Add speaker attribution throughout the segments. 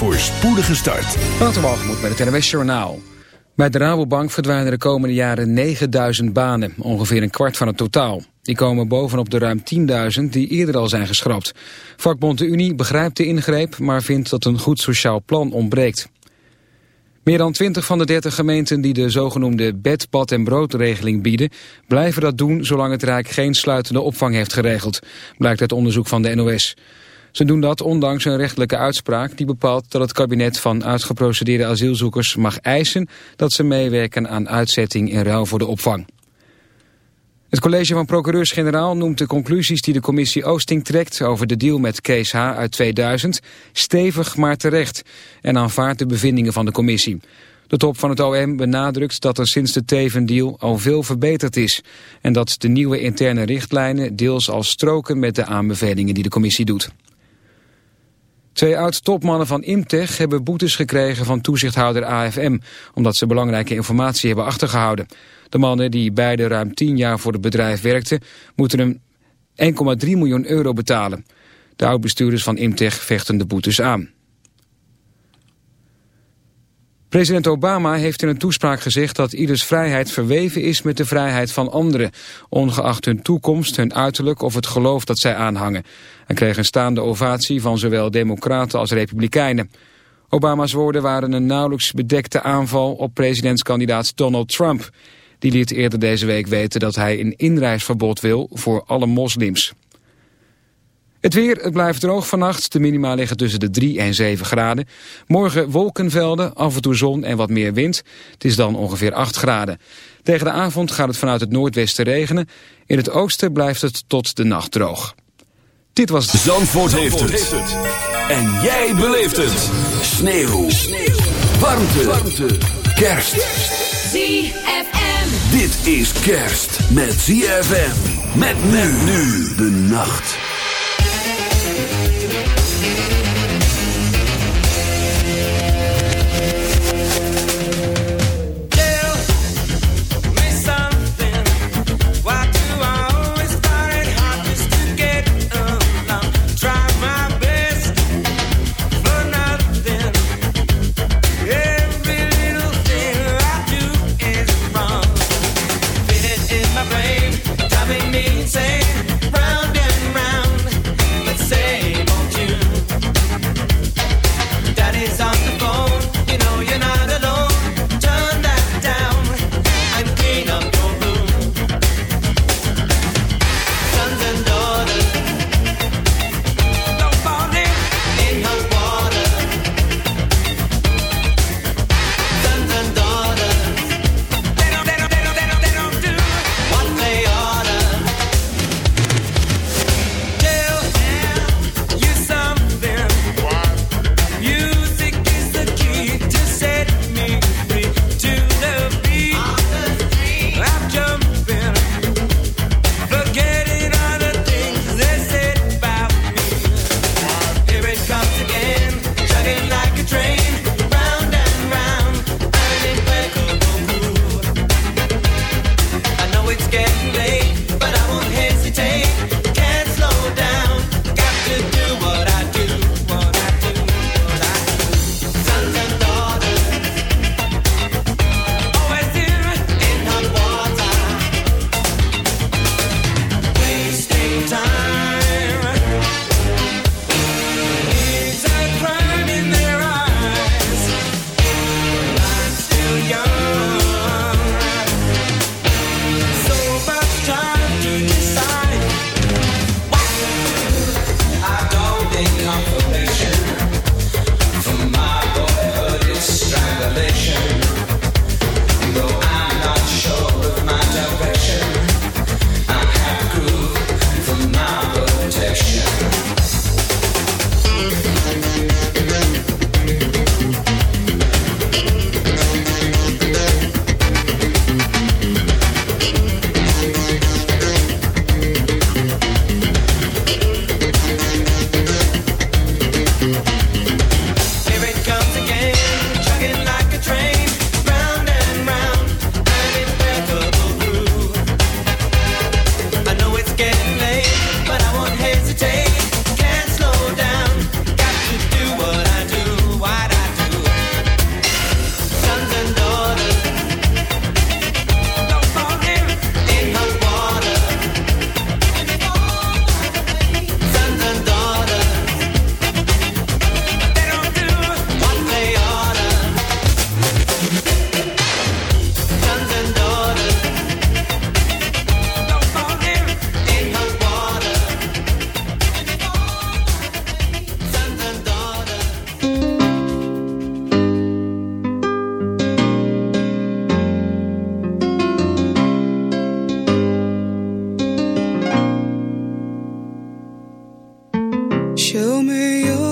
Speaker 1: voor spoedige start.
Speaker 2: moet bij het NWS Journaal. Bij de Rabobank verdwijnen de komende jaren 9000 banen, ongeveer een kwart van het totaal. Die komen bovenop de ruim 10.000 die eerder al zijn geschrapt. Vakbond de Unie begrijpt de ingreep, maar vindt dat een goed sociaal plan ontbreekt. Meer dan 20 van de 30 gemeenten die de zogenoemde bed, bad en broodregeling bieden... blijven dat doen zolang het Rijk geen sluitende opvang heeft geregeld, blijkt uit onderzoek van de NOS. Ze doen dat ondanks een rechtelijke uitspraak die bepaalt dat het kabinet van uitgeprocedeerde asielzoekers mag eisen dat ze meewerken aan uitzetting in ruil voor de opvang. Het college van procureurs-generaal noemt de conclusies die de commissie Oosting trekt over de deal met Kees H. uit 2000 stevig maar terecht en aanvaardt de bevindingen van de commissie. De top van het OM benadrukt dat er sinds de Teven-deal al veel verbeterd is en dat de nieuwe interne richtlijnen deels al stroken met de aanbevelingen die de commissie doet. Twee oud-topmannen van Imtech hebben boetes gekregen van toezichthouder AFM... omdat ze belangrijke informatie hebben achtergehouden. De mannen, die beide ruim 10 jaar voor het bedrijf werkten... moeten hem 1,3 miljoen euro betalen. De oud-bestuurders van Imtech vechten de boetes aan. President Obama heeft in een toespraak gezegd dat ieders vrijheid verweven is met de vrijheid van anderen, ongeacht hun toekomst, hun uiterlijk of het geloof dat zij aanhangen. Hij kreeg een staande ovatie van zowel democraten als republikeinen. Obama's woorden waren een nauwelijks bedekte aanval op presidentskandidaat Donald Trump. Die liet eerder deze week weten dat hij een inreisverbod wil voor alle moslims. Het weer, het blijft droog vannacht. De minima liggen tussen de 3 en 7 graden. Morgen wolkenvelden, af en toe zon en wat meer wind. Het is dan ongeveer 8 graden. Tegen de avond gaat het vanuit het noordwesten regenen. In het oosten blijft het tot de nacht droog. Dit was...
Speaker 1: Zandvoort, Zandvoort heeft, het. En jij beleeft het. Sneeuw. Sneeuw. Warmte. Warmte. Kerst.
Speaker 3: ZFM.
Speaker 1: Dit is kerst met ZFM. Met men nu de nacht.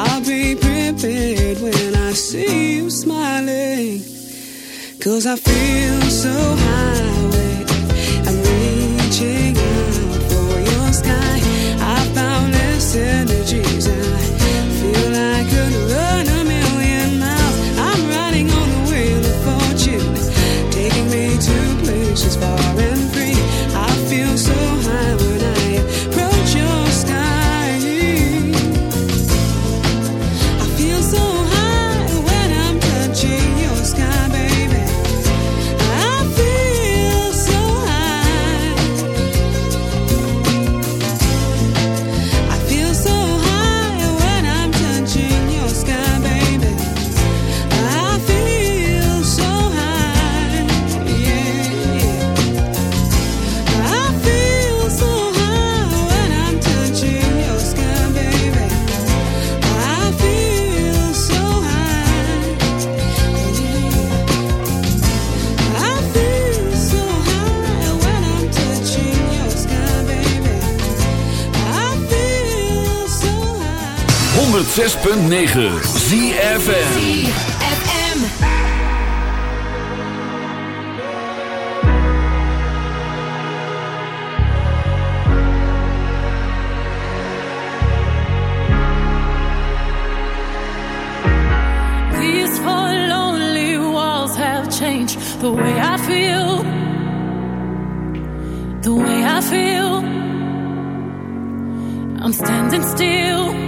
Speaker 3: I'll be prepared when I see you smiling. Cause I feel so high, I'm reaching out for your sky. I found this energies, I
Speaker 1: 106.9 ZFM.
Speaker 4: These four lonely walls have changed the way I feel. The way I feel. I'm standing still.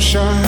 Speaker 5: sunshine.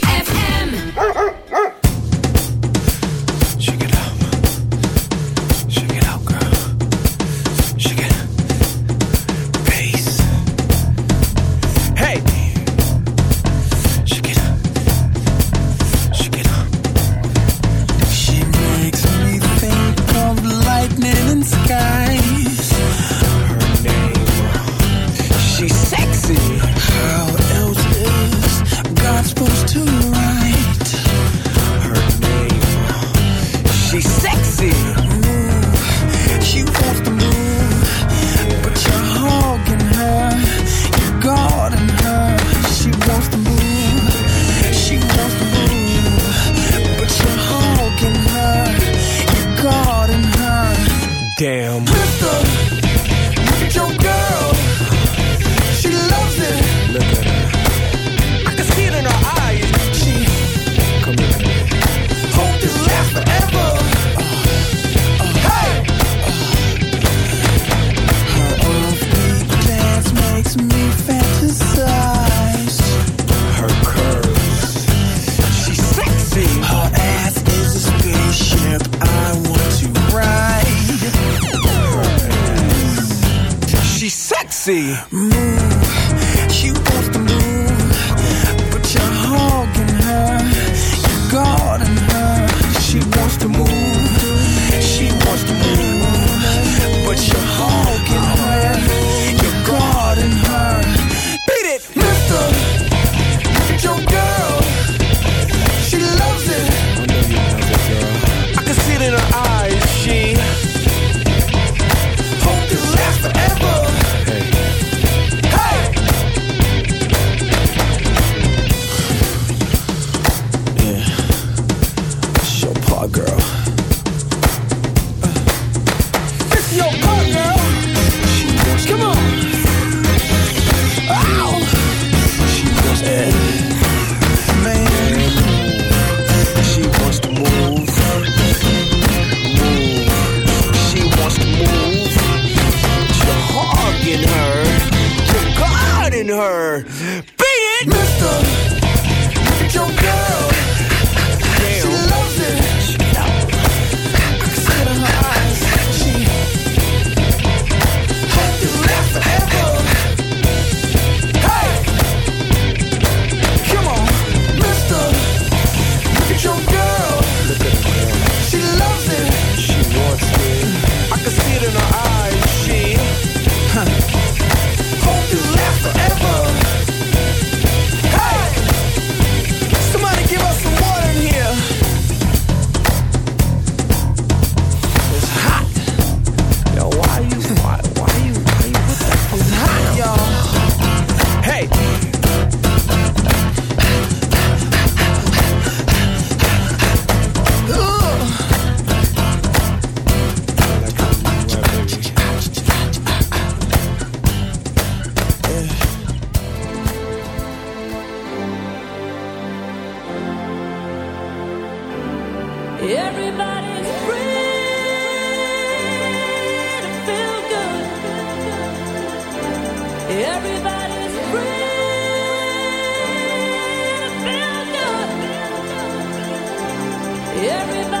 Speaker 6: Everybody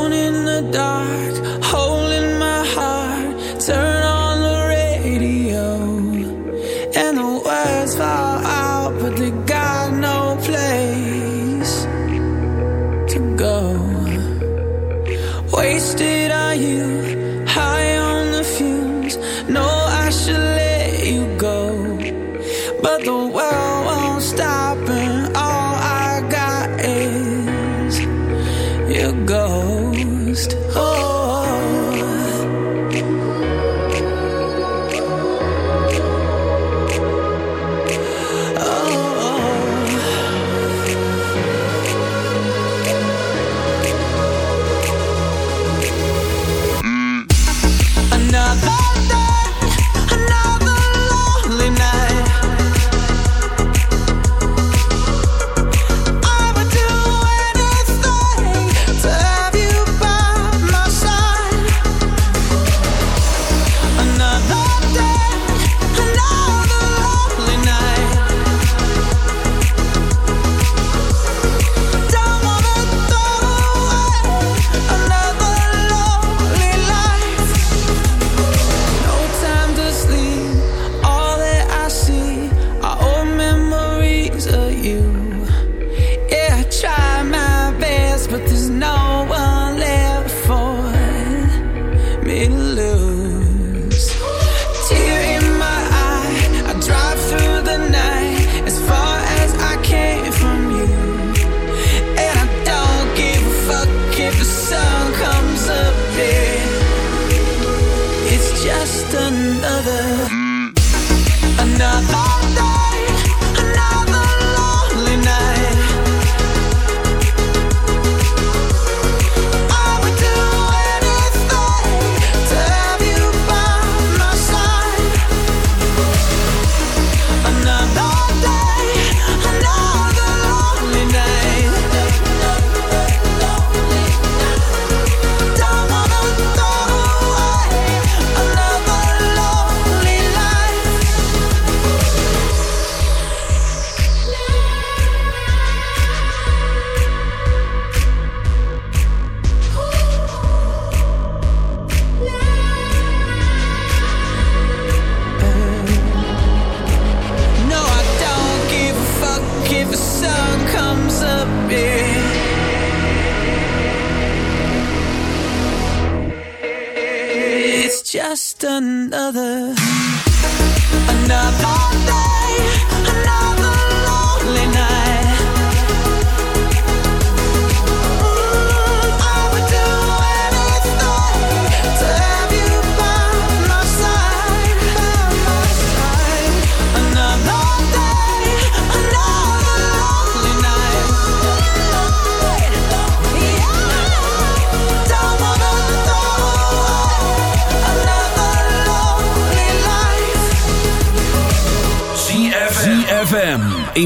Speaker 7: alone in the dark.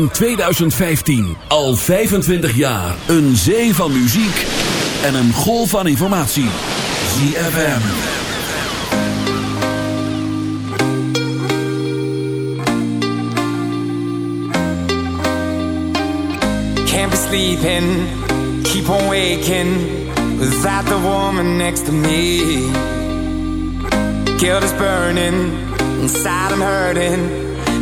Speaker 1: in 2015. Al 25 jaar. Een zee van muziek en een golf van informatie. ZFM.
Speaker 8: Can't be sleeping. Keep on waking. Without the woman next to me. Guilt is burning. Inside I'm hurting.